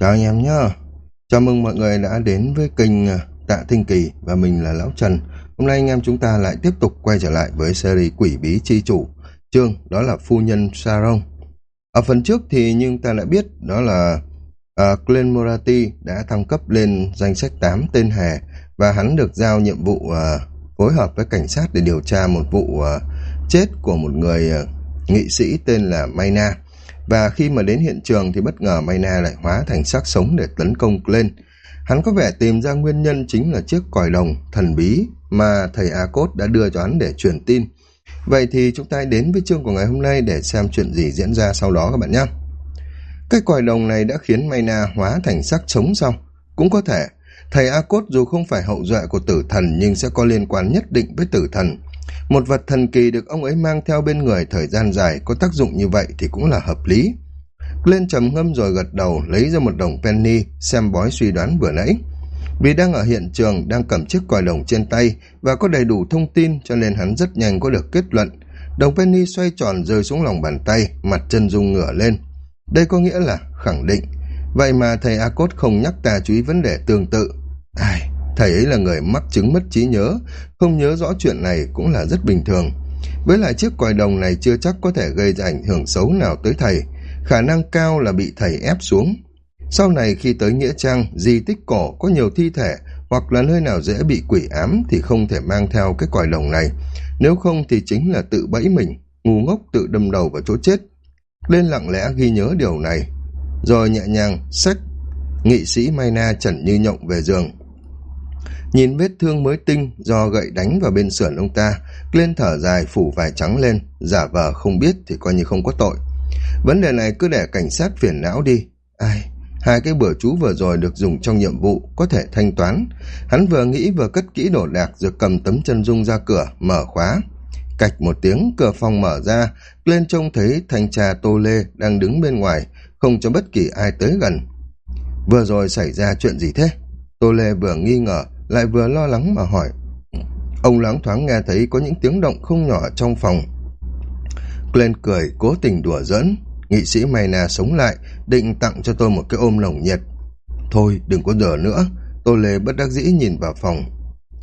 Chào anh em nhá. Chào mừng mọi người đã đến với kênh à, Tạ Thanh Kỳ và mình là Lão Trần. Hôm nay anh em chúng ta lại tiếp tục quay trở lại với series Quỷ Bí Chi Chủ. Chương đó là Phu Nhân Sarong. Ở phần trước thì nhưng ta đã biết đó là uh, Glenn Morati đã thăng cấp lên danh sách 8 tên Hè và hắn được giao nhiệm vụ uh, phối hợp với cảnh sát để điều tra một vụ uh, chết của một người uh, nghị sĩ tên là Mayna và khi mà đến hiện trường thì bất ngờ Mayna lại hóa thành xác sống để tấn công lên. Hắn có vẻ tìm ra nguyên nhân chính là chiếc còi đồng thần bí mà thầy A Cốt đã đưa cho hắn để truyền tin. Vậy thì chúng ta đến với chương của ngày hôm nay để xem chuyện gì diễn ra sau đó các bạn nhé. Cái còi đồng này đã khiến Mayna hóa thành xác sống xong. Cũng có thể, thầy A Cốt dù không phải hậu duệ của tử thần nhưng sẽ có liên quan nhất định với tử thần một vật thần kỳ được ông ấy mang theo bên người thời gian dài có tác dụng như vậy thì cũng là hợp lý. Lên trầm ngâm rồi gật đầu, lấy ra một đồng penny, xem bói suy đoán vừa nãy. Vì đang ở hiện trường, đang cầm chiếc còi đồng trên tay và có đầy đủ thông tin cho nên hắn rất nhanh có được kết luận. Đồng penny xoay tròn rơi xuống lòng bàn tay, mặt chân dung ngửa lên. Đây có nghĩa là khẳng định. Vậy mà thầy a cốt không nhắc ta chú ý vấn đề tương tự. Ai thầy ấy là người mắc chứng mất trí nhớ, không nhớ rõ chuyện này cũng là rất bình thường. Với lại chiếc còi đồng này chưa chắc có thể gây ra ảnh hưởng xấu nào tới thầy, khả năng cao là bị thầy ép xuống. Sau này khi tới nghĩa trang, di tích cổ có nhiều thi thể hoặc là nơi nào dễ bị quỷ ám thì không thể mang theo cái còi đồng này. Nếu không thì chính là tự bẫy mình, ngu ngốc tự đâm đầu vào chỗ chết. Lên lặng lẽ ghi nhớ điều này. Rồi nhẹ nhàng, xách. Nghị sĩ mayna trần như nhộng về giường nhìn vết thương mới tinh do gậy đánh vào bên sườn ông ta lên thở dài phủ vải trắng lên, giả vờ không biết thì coi như không có tội. Vấn đề này cứ để cảnh sát phiền não đi. Ai, hai cái bữa chú vừa rồi được dùng trong nhiệm vụ có thể thanh toán. Hắn vừa nghĩ vừa cất kỹ đồ đạc rồi cầm tấm chân dung ra cửa, mở khóa. Cạch một tiếng, cửa phòng mở ra. Lên trông thấy thanh tra tô lê đang đứng bên ngoài, không cho bất kỳ ai tới gần. Vừa rồi xảy ra chuyện gì thế? Tô lê vừa nghi ngờ lại vừa lo lắng mà hỏi. Ông loáng thoáng nghe thấy có những tiếng động không nhỏ trong phòng. Glenn cười, cố tình đùa giỡn. Nghị sĩ mayna sống lại, định tặng cho tôi một cái ôm lồng nhiệt. Thôi, đừng có dở nữa. Tô lê bất đắc dĩ nhìn vào phòng.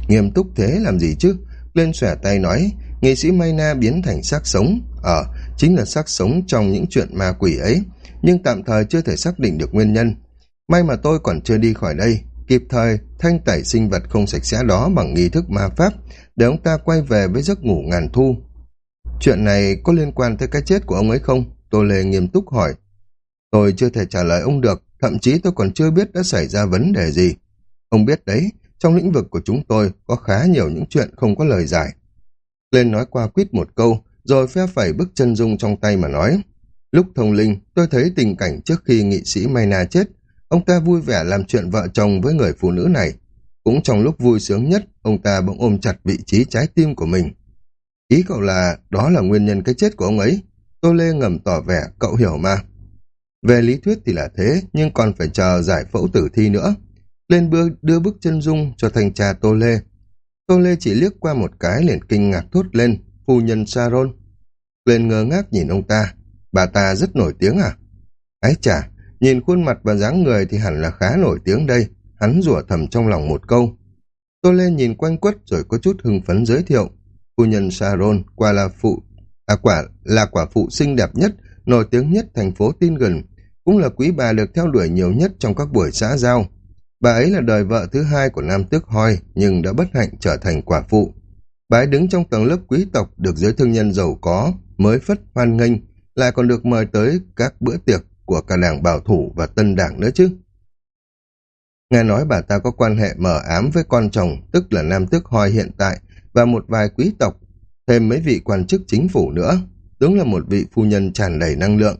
Nghiêm túc thế làm gì chứ? Glenn xòe tay nói, nghị sĩ mayna biến thành xác sống. Ờ chính là xác sống trong những chuyện ma quỷ ấy. Nhưng tạm thời chưa thể xác định được nguyên nhân. May mà tôi còn chưa đi khỏi đây kịp thời, thanh tẩy sinh vật không sạch sẽ đó bằng nghi thức ma pháp, để ông ta quay về với giấc ngủ ngàn thu. Chuyện này có liên quan tới cái chết của ông ấy không? Tô lê nghiêm túc hỏi. Tôi chưa thể trả lời ông được, thậm chí tôi còn chưa biết đã xảy ra vấn đề gì. Ông biết đấy, trong lĩnh vực của chúng tôi có khá nhiều những chuyện không có lời giải. Lên nói qua quýt một câu, rồi phe phẩy bức chân dung trong tay mà nói. Lúc thông linh, tôi thấy tình cảnh trước khi nghị sĩ mayna chết ông ta vui vẻ làm chuyện vợ chồng với người phụ nữ này. Cũng trong lúc vui sướng nhất, ông ta bỗng ôm chặt vị trí trái tim của mình. Ý cậu là, đó là nguyên nhân cái chết của ông ấy. Tô lê ngầm tỏ vẻ, cậu hiểu mà. Về lý thuyết thì là thế, nhưng còn phải chờ giải phẫu tử thi nữa. Lên bưa đưa bức chân dung cho thanh tra tô lê. Tô lê chỉ liếc qua một cái liền kinh ngạc thốt lên, phu nhân saron lên ngơ ngác nhìn ông ta. Bà ta rất nổi tiếng à? Ái chà nhìn khuôn mặt và dáng người thì hẳn là khá nổi tiếng đây. Hắn rủa thầm trong lòng một câu. Tôi lên nhìn quanh quất rồi có chút hưng phấn giới thiệu. Phu nhân sharon quả là phụ à quả là quả phụ xinh đẹp nhất, nổi tiếng nhất thành phố tin gần cũng là quý bà được theo đuổi nhiều nhất trong các buổi xã giao. Bà ấy là đời vợ thứ hai của nam tước hoi, nhưng đã bất hạnh trở thành quả phụ. Bà ấy đứng trong tầng lớp quý tộc được giới thương nhân giàu có, mới phất hoan nghênh, lại còn được mời tới các bữa tiệc của cả đảng bảo thủ và tân đảng nữa chứ. Nghe nói bà ta có quan hệ mờ ám với con chồng, tức là nam tước hoi hiện tại, và một vài quý tộc, thêm mấy vị quan chức chính phủ nữa. Đúng là một vị phu nhân tràn đầy năng lượng.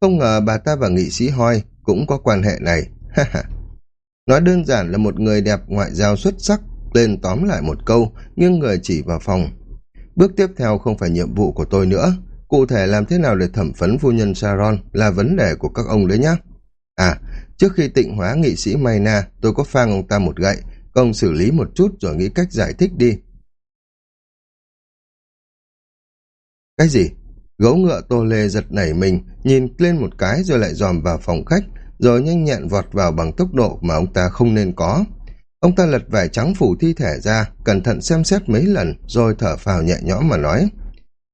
Không ngờ bà ta và nghị sĩ hoi cũng có quan hệ này. Nói đơn giản là một người đẹp ngoại giao xuất sắc, lên tóm lại một câu, nhưng người chỉ vào phòng. Bước tiếp theo không phải nhiệm vụ của tôi nữa, cụ thể làm thế nào để thẩm phấn phu nhân Sharon là vấn đề của các ông đấy nhé. À, trước khi tịnh hóa nghị sĩ Mayna, tôi có phang ông ta một gậy, công xử lý một chút rồi nghĩ cách giải thích đi. Cái gì? Gấu ngựa tô lê giật nảy mình, nhìn lên một cái rồi lại dòm vào phòng khách, rồi nhanh nhẹn vọt vào bằng tốc độ mà ông ta không nên có. Ông ta lật vải trắng phủ thi thể ra, cẩn thận xem xét mấy lần, rồi thở phào nhẹ nhõm mà nói.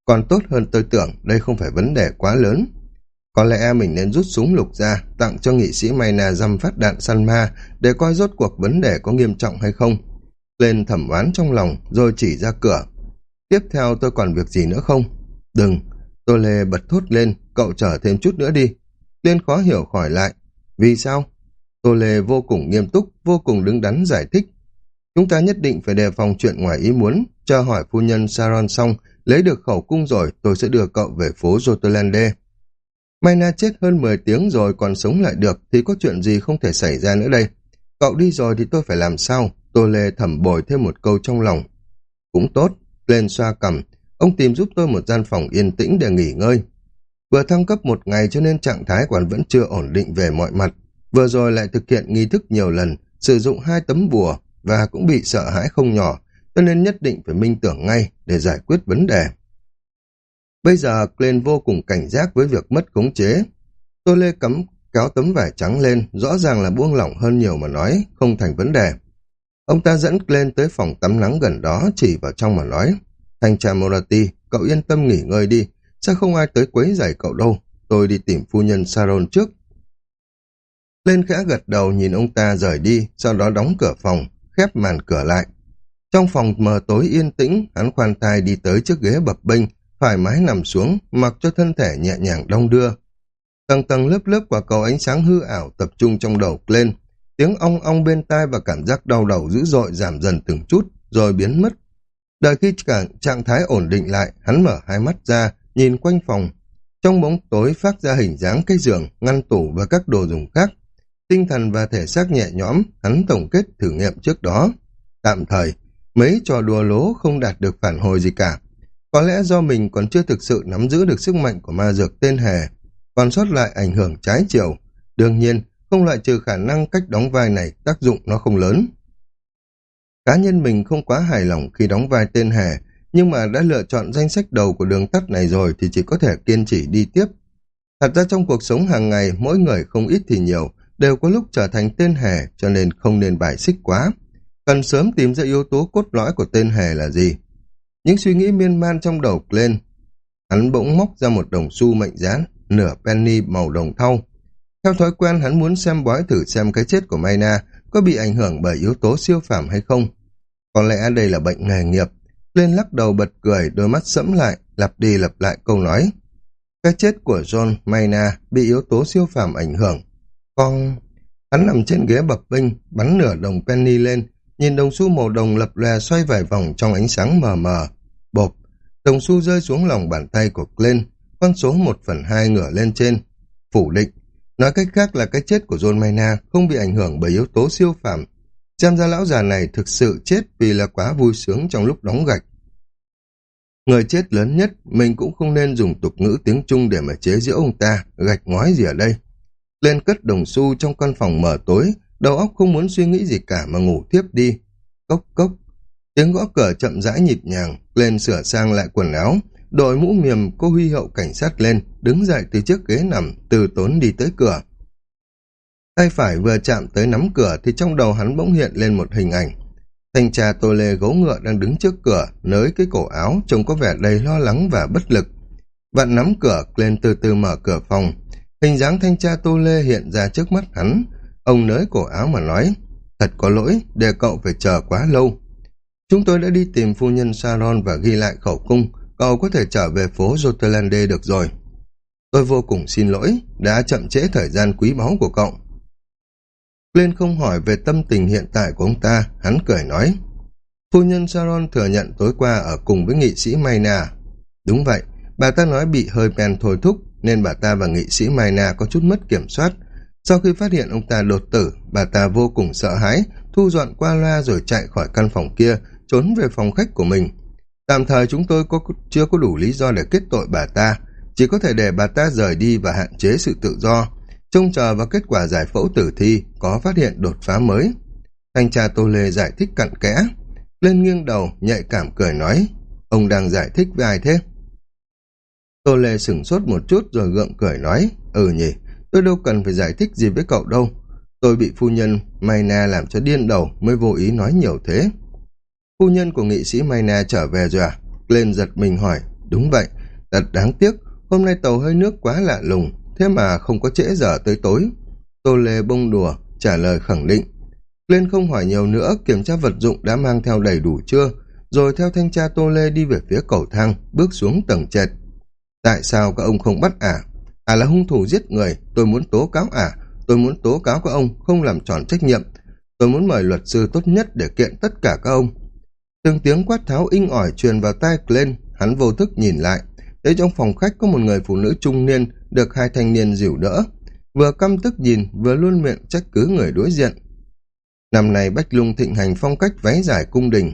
Còn tốt hơn tôi tưởng, đây không phải vấn đề quá lớn. Có lẽ mình nên rút súng lục ra, tặng cho nghị sĩ Mayna dăm phát đạn săn ma, để coi rốt cuộc vấn đề có nghiêm trọng hay không. Lên thẩm oán trong lòng, rồi chỉ ra cửa. Tiếp theo tôi còn việc gì nữa không? Đừng, tôi Lê bật thốt lên, cậu chờ thêm chút nữa đi. Liên khó hiểu khỏi lại. Vì sao? Tô Lê vô cùng nghiêm túc, vô cùng đứng đắn giải thích. Chúng ta nhất định phải đề phòng chuyện ngoài ý muốn, chờ hỏi phu nhân Saron xong, lấy được khẩu cung rồi tôi sẽ đưa cậu về phố Jotelande. Mayna chết hơn 10 tiếng rồi còn sống lại được thì có chuyện gì không thể xảy ra nữa đây. Cậu đi rồi thì tôi phải làm sao? Tô Lê thẩm bồi thêm một câu trong lòng. Cũng tốt, lên xoa cầm, ông tìm giúp tôi một gian phòng yên tĩnh để nghỉ ngơi. Vừa thăng cấp một ngày cho nên trạng thái còn vẫn chưa ổn định về mọi mặt. Vừa rồi lại thực hiện nghi thức nhiều lần, sử dụng hai tấm bùa và cũng bị sợ hãi không nhỏ, cho nên nhất định phải minh tưởng ngay để giải quyết vấn đề. Bây giờ Glenn vô cùng cảnh giác với việc mất khống chế. Tô Lê cấm kéo tấm vải trắng lên, rõ ràng là buông lỏng hơn nhiều mà nói, không thành vấn đề. Ông ta dẫn Glenn tới phòng tắm nắng gần đó, chỉ vào trong mà nói, Thanh tra Morati, cậu yên tâm nghỉ ngơi đi, sẽ không ai tới quấy rầy cậu đâu, tôi đi tìm phu nhân Saron trước. Lên khẽ gật đầu nhìn ông ta rời đi, sau đó đóng cửa phòng, khép màn cửa lại. Trong phòng mờ tối yên tĩnh, hắn khoan thai đi tới chiếc ghế bập bênh, thoải mái nằm xuống, mặc cho thân thể nhẹ nhàng đong đưa. Tầng tầng lớp lớp quả cầu ánh sáng hư ảo tập trung trong đầu lên, tiếng ong ong bên tai và cảm giác đau đầu dữ dội giảm dần từng chút, rồi biến mất. Đợi khi cả trạng thái ổn định lại, hắn mở hai mắt ra, nhìn quanh phòng. Trong bóng tối phát ra hình dáng cái giường, ngăn tủ và các đồ dùng khác. Tinh thần và thể xác nhẹ nhõm, hắn tổng kết thử nghiệm trước đó. Tạm thời, mấy trò đùa lố không đạt được phản hồi gì cả. Có lẽ do mình còn chưa thực sự nắm giữ được sức mạnh của ma dược tên hề, còn sót lại ảnh hưởng trái chiều. Đương nhiên, không loại trừ khả năng cách đóng vai này tác dụng nó không lớn. Cá nhân mình không quá hài lòng khi đóng vai tên hề, nhưng mà đã lựa chọn danh sách đầu của đường tắt này rồi thì chỉ có thể kiên trì đi tiếp. Thật ra trong cuộc sống hàng ngày, mỗi người không ít thì nhiều, đều có lúc trở thành tên hề cho nên không nên bài xích quá. Cần sớm tìm ra yếu tố cốt lõi của tên hề là gì. Những suy nghĩ miên man trong đầu lên. Hắn bỗng móc ra một đồng xu mệnh giá, nửa penny màu đồng thau. Theo thói quen hắn muốn xem bói thử xem cái chết của Mayna có bị ảnh hưởng bởi yếu tố siêu phàm hay không. Có lẽ đây là bệnh nghề nghiệp. Lên lắc đầu bật cười, đôi mắt sẫm lại, lặp đi lặp lại câu nói. Cái chết của John Mayna bị yếu tố siêu phàm ảnh hưởng. Con... Hắn nằm trên ghế bập bênh, bắn nửa đồng penny lên, nhìn đồng xu màu đồng lập lòe xoay vài vòng trong ánh sáng mờ mờ. Bộp, đồng xu rơi xuống lòng bàn tay của Glenn, con số một phần hai ngửa lên trên. Phủ định, nói cách khác là cái chết của John Mayna không bị ảnh hưởng bởi yếu tố siêu phạm. Xem ra lão già này thực sự chết vì là quá vui sướng trong lúc đóng gạch. Người chết lớn nhất, mình cũng không nên dùng tục ngữ tiếng Trung để mà chế giễu ông ta, gạch ngói gì ở đây. Lên cất đồng xu trong căn phòng mở tối, đầu óc không muốn suy nghĩ gì cả mà ngủ tiếp đi. Cốc cốc, tiếng gõ cửa chậm rãi nhịp nhàng, lên sửa sang lại quần áo, đội mũ miềm cô huy hậu cảnh sát lên, đứng dậy từ chiếc ghế nằm, từ tốn đi tới cửa. Tay phải vừa chạm tới nắm cửa thì trong đầu hắn bỗng hiện lên một hình ảnh. Thanh tra tô lê gấu ngựa đang đứng trước cửa, nới cái cổ áo, trông có vẻ đầy lo lắng và bất lực. Vặn nắm cửa, lên từ từ mở cửa phòng. Hình dáng thanh tra tô lê hiện ra trước mắt hắn, Ông nới cổ áo mà nói, thật có lỗi, để cậu phải chờ quá lâu. Chúng tôi đã đi tìm phu nhân Saron và ghi lại khẩu cung, cậu có thể trở về phố Jotelande được rồi. Tôi vô cùng xin lỗi, đã chậm trễ thời gian quý báu của cậu. Lên không hỏi về tâm tình hiện tại của ông ta, hắn cười nói. Phu nhân Saron thừa nhận tối qua ở cùng với nghị sĩ Mayna. Đúng vậy, bà ta nói bị hơi men thôi thúc, nên bà ta và nghị sĩ Mayna có chút mất kiểm soát, sau khi phát hiện ông ta đột tử, bà ta vô cùng sợ hãi, thu dọn qua loa rồi chạy khỏi căn phòng kia, trốn về phòng khách của mình. Tạm thời chúng tôi có, chưa có đủ lý do để kết tội bà ta, chỉ có thể để bà ta rời đi và hạn chế sự tự do, trông chờ vào kết quả giải phẫu tử thi có phát hiện đột phá mới. Thanh tra Tô Lê giải thích cặn kẽ, lên nghiêng đầu, nhạy cảm cười nói, ông đang giải thích với ai thế? Tô Lê sửng sốt một chút rồi gượng cười nói, ừ nhỉ, tôi đâu cần phải giải thích gì với cậu đâu. Tôi bị phu nhân Mayna làm cho điên đầu mới vô ý nói nhiều thế. Phu nhân của nghị sĩ Mayna trở về rồi à? Lên giật mình hỏi. Đúng vậy, thật đáng tiếc, hôm nay tàu hơi nước quá lạ lùng, thế mà không có trễ giờ tới tối. Tô Lê bông đùa, trả lời khẳng định. Lên không hỏi nhiều nữa, kiểm tra vật dụng đã mang theo đầy đủ chưa, rồi theo thanh tra Tô Lê đi về phía cầu thang, bước xuống tầng trệt. Tại sao các ông không bắt ả? À? là hung thủ giết người, tôi muốn tố cáo ả, tôi muốn tố cáo các ông không làm tròn trách nhiệm. Tôi muốn mời luật sư tốt nhất để kiện tất cả các ông. Từng tiếng quát tháo inh ỏi truyền vào tai Glenn, hắn vô thức nhìn lại. Thấy trong phòng khách có một người phụ nữ trung niên được hai thanh niên dìu đỡ. Vừa căm tức nhìn, vừa luôn miệng trách cứ người đối diện. Năm nay Bách Lung thịnh hành phong cách váy dài cung đình.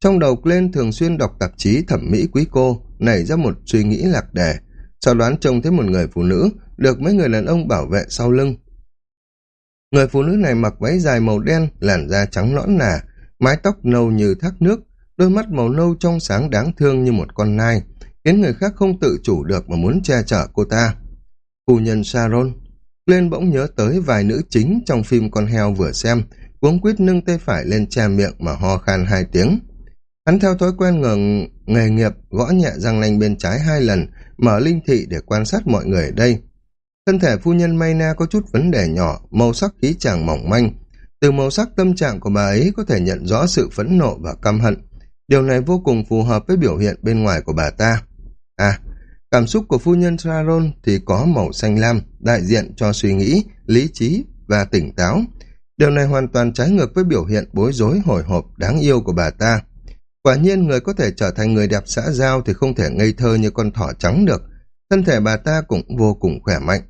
Trong đầu Glenn thường xuyên đọc tạp chí thẩm mỹ quý cô, nảy ra một suy nghĩ lạc đề. Sau đoán trông thấy một người phụ nữ được mấy người đàn ông bảo vệ sau lưng. Người phụ nữ này mặc váy dài màu đen, làn da trắng nõn nà, mái tóc nâu như thác nước, đôi mắt màu nâu trong sáng đáng thương như một con nai, khiến người khác không tự chủ được mà muốn che chở cô ta. Phu nhân Sharon lên bỗng nhớ tới vài nữ chính trong phim con heo vừa xem, cuống quýt nâng tay phải lên che miệng mà ho khan hai tiếng. Hắn theo thói quen ngừng nghề nghiệp gõ nhẹ răng nanh bên trái hai lần, mở linh thị để quan sát mọi người ở đây. Thân thể phu nhân Mayna có chút vấn đề nhỏ, màu sắc khí chàng mỏng manh. Từ màu sắc tâm trạng của bà ấy có thể nhận rõ sự phẫn nộ và căm hận. Điều này vô cùng phù hợp với biểu hiện bên ngoài của bà ta. À, cảm xúc của phu nhân saron thì có màu xanh lam, đại diện cho suy nghĩ, lý trí và tỉnh táo. Điều này hoàn toàn trái ngược với biểu hiện bối rối hồi hộp đáng yêu của bà ta. Quả nhiên người có thể trở thành người đẹp xã giao thì không thể ngây thơ như con thỏ trắng được. Thân thể bà ta cũng vô cùng khỏe mạnh.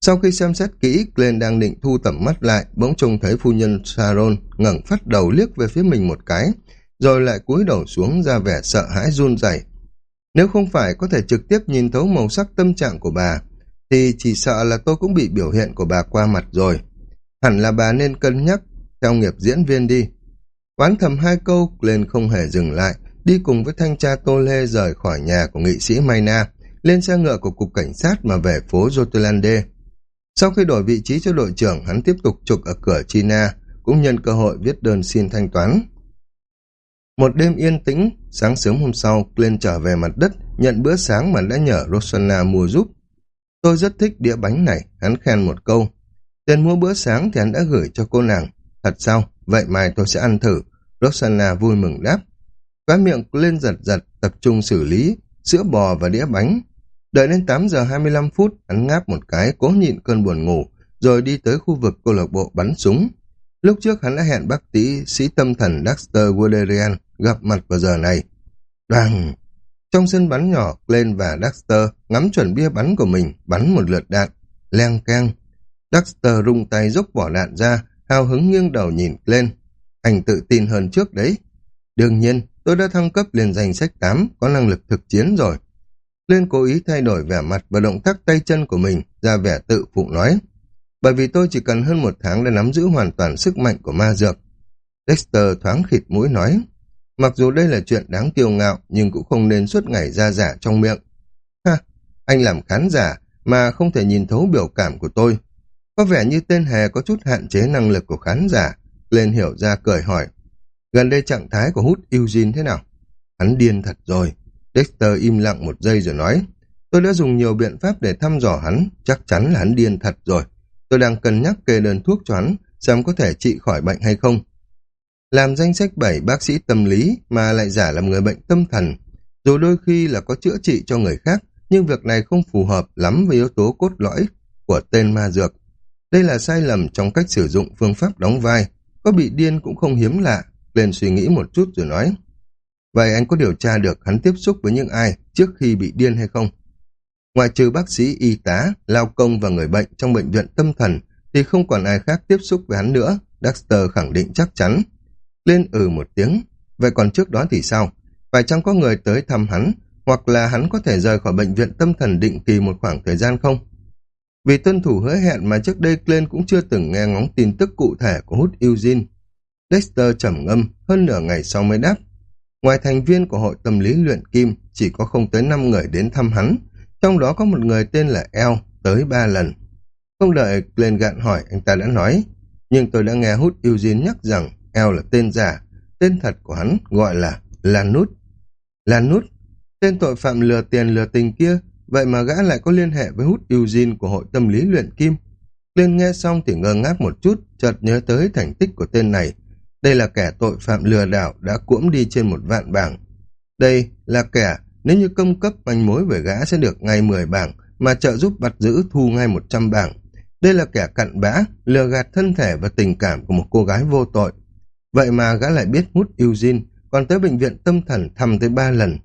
Sau khi xem xét kỹ, Glenn đang định thu tầm mắt lại, bỗng trông thấy phu nhân Sharon ngẩng phát đầu liếc về phía mình một cái, rồi lại cúi đầu xuống ra vẻ sợ hãi run rẩy. Nếu không phải có thể trực tiếp nhìn thấu màu sắc tâm trạng của bà, thì chỉ sợ là tôi cũng bị biểu hiện của bà qua mặt rồi. Hẳn là bà nên cân nhắc theo nghiệp diễn viên đi. Quán thầm hai câu, lên không hề dừng lại, đi cùng với thanh tra Tô Lê rời khỏi nhà của nghị sĩ Mayna, lên xe ngựa của cục cảnh sát mà về phố Jotulande. Sau khi đổi vị trí cho đội trưởng, hắn tiếp tục trục ở cửa China, cũng nhân cơ hội viết đơn xin thanh toán. Một đêm yên tĩnh, sáng sớm hôm sau, Glenn trở về mặt đất, nhận bữa sáng mà đã nhờ Rosanna mua giúp. Tôi rất thích đĩa bánh này, hắn khen một câu. Tiền mua bữa sáng thì hắn đã gửi cho cô nàng. Thật sao? Vậy mai tôi sẽ ăn thử. Rosanna vui mừng đáp. Khóa miệng lên giật giật, tập trung xử lý, sữa bò và đĩa bánh. Đợi đến 8 giờ 25 phút, hắn ngáp một cái, cố nhịn cơn buồn ngủ, rồi đi tới khu vực câu lạc bộ bắn súng. Lúc trước hắn đã hẹn bác sĩ sĩ tâm thần Dexter Wallerian gặp mặt vào giờ này. Đoàn! Trong sân bắn nhỏ, Glenn và Dexter ngắm chuẩn bia bắn của mình, bắn một lượt đạn. Leng keng. Dexter rung tay dốc vỏ đạn ra, hào hứng nghiêng đầu nhìn lên, Anh tự tin hơn trước đấy. Đương nhiên, tôi đã thăng cấp lên danh sách 8, có năng lực thực chiến rồi. Lên cố ý thay đổi vẻ mặt và động tác tay chân của mình, ra vẻ tự phụ nói. Bởi vì tôi chỉ cần hơn một tháng để nắm giữ hoàn toàn sức mạnh của ma dược. Dexter thoáng khịt mũi nói. Mặc dù đây là chuyện đáng kiêu ngạo, nhưng cũng không nên suốt ngày ra giả trong miệng. Ha, anh làm khán giả mà không thể nhìn thấu biểu cảm của tôi. Có vẻ như tên hề có chút hạn chế năng lực của khán giả. Lên hiểu ra cười hỏi. Gần đây trạng thái của hút Eugene thế nào? Hắn điên thật rồi. Dexter im lặng một giây rồi nói. Tôi đã dùng nhiều biện pháp để thăm dò hắn, chắc chắn là hắn điên thật rồi. Tôi đang cân nhắc kê đơn thuốc cho hắn, xem có thể trị khỏi bệnh hay không. Làm danh sách 7 bác sĩ tâm lý mà lại giả làm người bệnh tâm thần. Dù đôi khi là có chữa trị cho người khác, nhưng việc này không phù hợp lắm với yếu tố cốt lõi của tên ma dược. Đây là sai lầm trong cách sử dụng phương pháp đóng vai. Có bị điên cũng không hiếm lạ. Lên suy nghĩ một chút rồi nói. Vậy anh có điều tra được hắn tiếp xúc với những ai trước khi bị điên hay không? Ngoài trừ bác sĩ, y tá, lao công và người bệnh trong bệnh viện tâm thần thì không còn ai khác tiếp xúc với hắn nữa, Dexter khẳng định chắc chắn. Lên ừ một tiếng, vậy còn trước đó thì sao? Phải chăng có người tới thăm hắn, hoặc là hắn có thể rời khỏi bệnh viện tâm thần định kỳ một khoảng thời gian không? Vì tuân thủ hứa hẹn mà trước đây Glenn cũng chưa từng nghe ngóng tin tức cụ thể của hút Eugene. Dexter trầm ngâm, hơn nửa ngày sau mới đáp. Ngoài thành viên của hội tâm lý luyện kim, chỉ có không tới 5 người đến thăm hắn, trong đó có một người tên là El, tới 3 lần. Không đợi Glenn gạn hỏi, anh ta đã nói, nhưng tôi đã nghe hút Eugene nhắc rằng El là tên giả, tên thật của hắn gọi là Lan Nút. Lan Nút, tên tội phạm lừa tiền lừa tình kia, vậy mà gã lại có liên hệ với hút Eugene của hội tâm lý luyện kim. Liên nghe xong thì ngơ ngác một chút, chợt nhớ tới thành tích của tên này. Đây là kẻ tội phạm lừa đảo đã cuỗm đi trên một vạn bảng. Đây là kẻ, nếu như công cấp manh mối về gã sẽ được ngay 10 bảng, mà trợ giúp bắt giữ thu ngay 100 bảng. Đây là kẻ cặn bã, lừa gạt thân thể và tình cảm của một cô gái vô tội. Vậy mà gã lại biết hút Eugene, còn tới bệnh viện tâm thần thăm tới ba lần.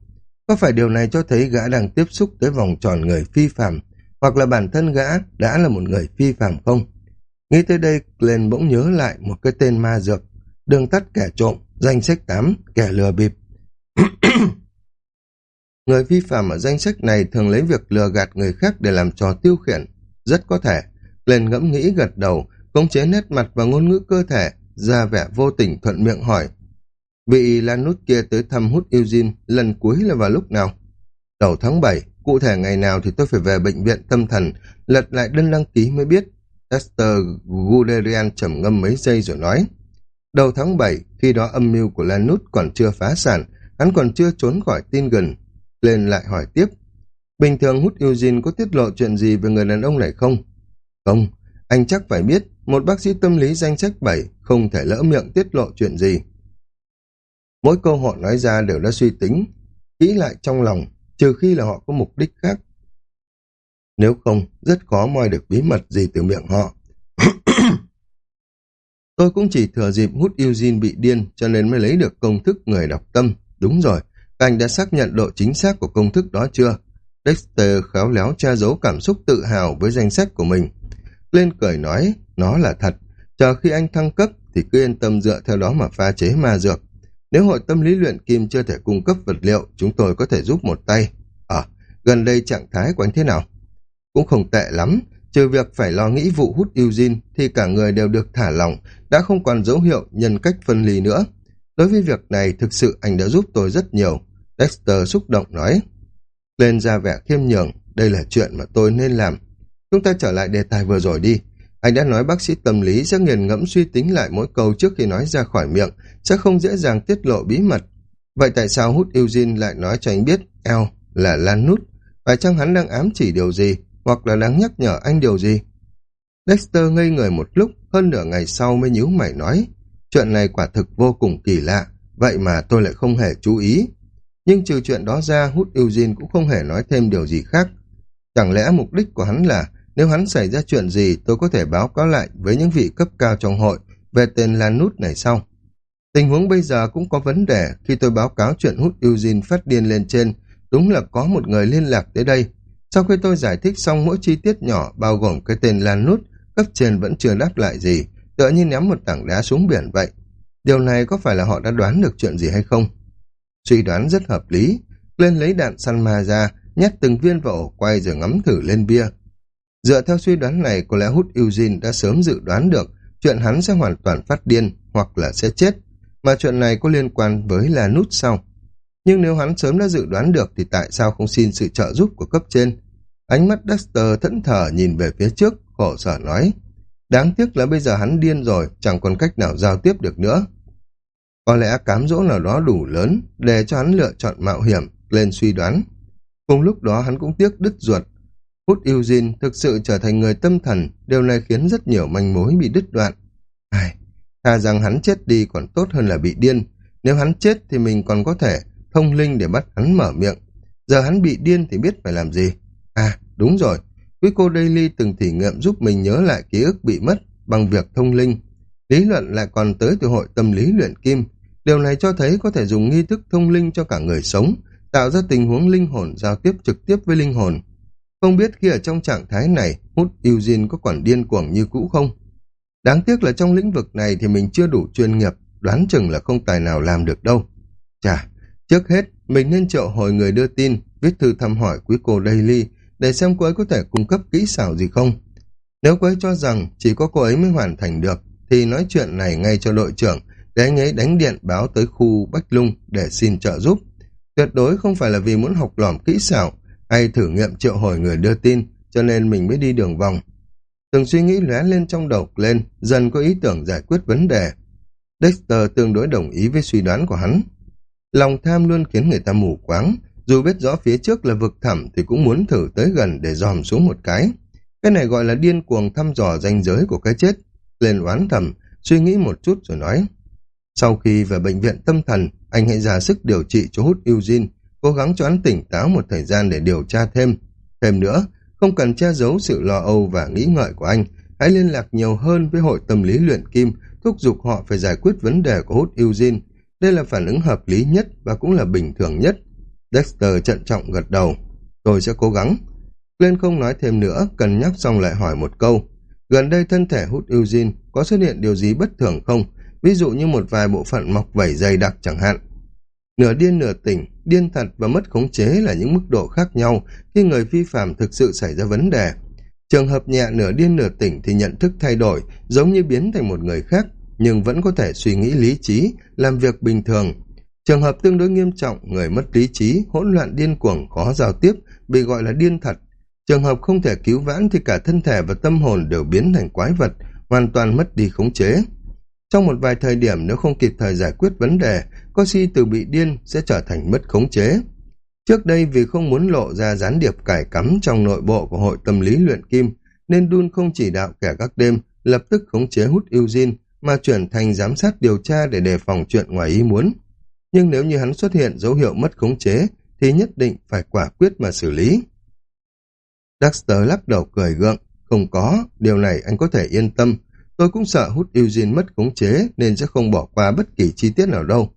Có phải điều này cho thấy gã đang tiếp xúc tới vòng tròn người phi phạm, hoặc là bản thân gã đã là một người phi phạm không? Nghĩ tới đây, Glenn bỗng nhớ lại một cái tên ma dược, đường tắt kẻ trộm, danh sách 8, kẻ lừa bịp. người vi phạm ở danh sách này thường lấy việc lừa gạt người khác để làm trò tiêu khiển. Rất có thể, Glenn ngẫm nghĩ gật đầu, khống chế nét mặt và ngôn ngữ cơ thể, ra vẻ vô tình thuận miệng hỏi. Vị Lan Nút kia tới thăm hút Eugene lần cuối là vào lúc nào? Đầu tháng 7, cụ thể ngày nào thì tôi phải về bệnh viện tâm thần, lật lại đơn đăng ký mới biết. Esther Guderian trầm ngâm mấy giây rồi nói. Đầu tháng 7, khi đó âm mưu của Lan còn chưa phá sản, hắn còn chưa trốn khỏi tin gần. Lên lại hỏi tiếp. Bình thường hút Eugene có tiết lộ chuyện gì về người đàn ông này không? Không, anh chắc phải biết, một bác sĩ tâm lý danh sách 7 không thể lỡ miệng tiết lộ chuyện gì. Mỗi câu họ nói ra đều đã suy tính, kỹ lại trong lòng, trừ khi là họ có mục đích khác. Nếu không, rất khó moi được bí mật gì từ miệng họ. Tôi cũng chỉ thừa dịp hút Eugene bị điên cho nên mới lấy được công thức người đọc tâm. Đúng rồi, anh đã xác nhận độ chính xác của công thức đó chưa? Dexter khéo léo tra giấu cảm xúc tự hào với danh sách của mình. Lên cười nói, nó là thật. Chờ khi anh thăng cấp thì cứ yên tâm dựa theo đó mà pha chế ma dược. Nếu hội tâm lý luyện kim chưa thể cung cấp vật liệu, chúng tôi có thể giúp một tay. Ờ, gần đây trạng thái của anh thế nào? Cũng không tệ lắm, trừ việc phải lo nghĩ vụ hút Eugene thì cả người đều được thả lỏng, đã không còn dấu hiệu nhân cách phân ly nữa. Đối với việc này, thực sự anh đã giúp tôi rất nhiều. Dexter xúc động nói. Lên ra vẻ khiêm nhường, đây là chuyện mà tôi nên làm. Chúng ta trở lại đề tài vừa rồi đi. Anh đã nói bác sĩ tâm lý sẽ nghiền ngẫm suy tính lại mỗi câu trước khi nói ra khỏi miệng, sẽ không dễ dàng tiết lộ bí mật. Vậy tại sao hút Eugene lại nói cho anh biết L là Lan Nút? Phải chăng hắn đang ám chỉ điều gì, hoặc là đang nhắc nhở anh điều gì? Dexter ngây người một lúc, hơn nửa ngày sau mới nhíu mày nói. Chuyện này quả thực vô cùng kỳ lạ, vậy mà tôi lại không hề chú ý. Nhưng trừ chuyện đó ra, hút Eugene cũng không hề nói thêm điều gì khác. Chẳng lẽ mục đích của hắn là nếu hắn xảy ra chuyện gì tôi có thể báo cáo lại với những vị cấp cao trong hội về tên Lan Nút này sau. Tình huống bây giờ cũng có vấn đề khi tôi báo cáo chuyện hút Eugene phát điên lên trên, đúng là có một người liên lạc tới đây. Sau khi tôi giải thích xong mỗi chi tiết nhỏ bao gồm cái tên Lan Nút, cấp trên vẫn chưa đáp lại gì, tựa như ném một tảng đá xuống biển vậy. Điều này có phải là họ đã đoán được chuyện gì hay không? Suy đoán rất hợp lý, lên lấy đạn săn ma ra, nhét từng viên vào ổ quay rồi ngắm thử lên bia. Dựa theo suy đoán này, có lẽ hút Eugene đã sớm dự đoán được chuyện hắn sẽ hoàn toàn phát điên hoặc là sẽ chết, mà chuyện này có liên quan với là nút sau. Nhưng nếu hắn sớm đã dự đoán được thì tại sao không xin sự trợ giúp của cấp trên? Ánh mắt Dexter thẫn thờ nhìn về phía trước, khổ sở nói. Đáng tiếc là bây giờ hắn điên rồi, chẳng còn cách nào giao tiếp được nữa. Có lẽ cám dỗ nào đó đủ lớn để cho hắn lựa chọn mạo hiểm, lên suy đoán. Cùng lúc đó hắn cũng tiếc đứt ruột. Hút Eugene thực sự trở thành người tâm thần, điều này khiến rất nhiều manh mối bị đứt đoạn. Ai, thà rằng hắn chết đi còn tốt hơn là bị điên. Nếu hắn chết thì mình còn có thể thông linh để bắt hắn mở miệng. Giờ hắn bị điên thì biết phải làm gì. À, đúng rồi. Quý cô Daily từng thử nghiệm giúp mình nhớ lại ký ức bị mất bằng việc thông linh. Lý luận lại còn tới từ hội tâm lý luyện kim. Điều này cho thấy có thể dùng nghi thức thông linh cho cả người sống, tạo ra tình huống linh hồn giao tiếp trực tiếp với linh hồn. Không biết khi ở trong trạng thái này, hút Eugene có còn điên cuồng như cũ không? Đáng tiếc là trong lĩnh vực này thì mình chưa đủ chuyên nghiệp, đoán chừng là không tài nào làm được đâu. Chà, trước hết, mình nên triệu hồi người đưa tin, viết thư thăm hỏi quý cô Daily để xem cô ấy có thể cung cấp kỹ xảo gì không. Nếu cô ấy cho rằng chỉ có cô ấy mới hoàn thành được, thì nói chuyện này ngay cho đội trưởng, để anh ấy đánh điện báo tới khu Bách Lung để xin trợ giúp. Tuyệt đối không phải là vì muốn học lỏm kỹ xảo hay thử nghiệm triệu hồi người đưa tin, cho nên mình mới đi đường vòng. Từng suy nghĩ lóe lên trong đầu lên, dần có ý tưởng giải quyết vấn đề. Dexter tương đối đồng ý với suy đoán của hắn. Lòng tham luôn khiến người ta mù quáng, dù biết rõ phía trước là vực thẳm thì cũng muốn thử tới gần để dòm xuống một cái. Cái này gọi là điên cuồng thăm dò ranh giới của cái chết. Lên oán thầm, suy nghĩ một chút rồi nói. Sau khi về bệnh viện tâm thần, anh hãy ra sức điều trị cho hút Eugene, cố gắng cho hắn tỉnh táo một thời gian để điều tra thêm. Thêm nữa, không cần che giấu sự lo âu và nghĩ ngợi của anh, hãy liên lạc nhiều hơn với hội tâm lý luyện kim, thúc giục họ phải giải quyết vấn đề của hút Eugene. Đây là phản ứng hợp lý nhất và cũng là bình thường nhất. Dexter trận trọng gật đầu. Tôi sẽ cố gắng. Lên không nói thêm nữa, cần nhắc xong lại hỏi một câu. Gần đây thân thể hút Eugene có xuất hiện điều gì bất thường không? Ví dụ như một vài bộ phận mọc vảy dày đặc chẳng hạn. Nửa điên nửa tỉnh, điên thật và mất khống chế là những mức độ khác nhau khi người vi phạm thực sự xảy ra vấn đề. Trường hợp nhẹ nửa điên nửa tỉnh thì nhận thức thay đổi, giống như biến thành một người khác, nhưng vẫn có thể suy nghĩ lý trí, làm việc bình thường. Trường hợp tương đối nghiêm trọng, người mất lý trí, hỗn loạn điên cuồng, khó giao tiếp, bị gọi là điên thật. Trường hợp không thể cứu vãn thì cả thân thể và tâm hồn đều biến thành quái vật, hoàn toàn mất đi khống chế. Trong một vài thời điểm nếu không kịp thời giải quyết vấn đề, Cosi từ bị điên sẽ trở thành mất khống chế. Trước đây vì không muốn lộ ra gián điệp cải cắm trong nội bộ của hội tâm lý luyện kim, nên Dun không chỉ đạo kẻ các đêm lập tức khống chế hút Eugene mà chuyển thành giám sát điều tra để đề phòng chuyện ngoài ý muốn. Nhưng nếu như hắn xuất hiện dấu hiệu mất khống chế thì nhất định phải quả quyết mà xử lý. Dexter lắc đầu cười gượng, không có, điều này anh có thể yên tâm, Tôi cũng sợ hút Eugene mất khống chế nên sẽ không bỏ qua bất kỳ chi tiết nào đâu.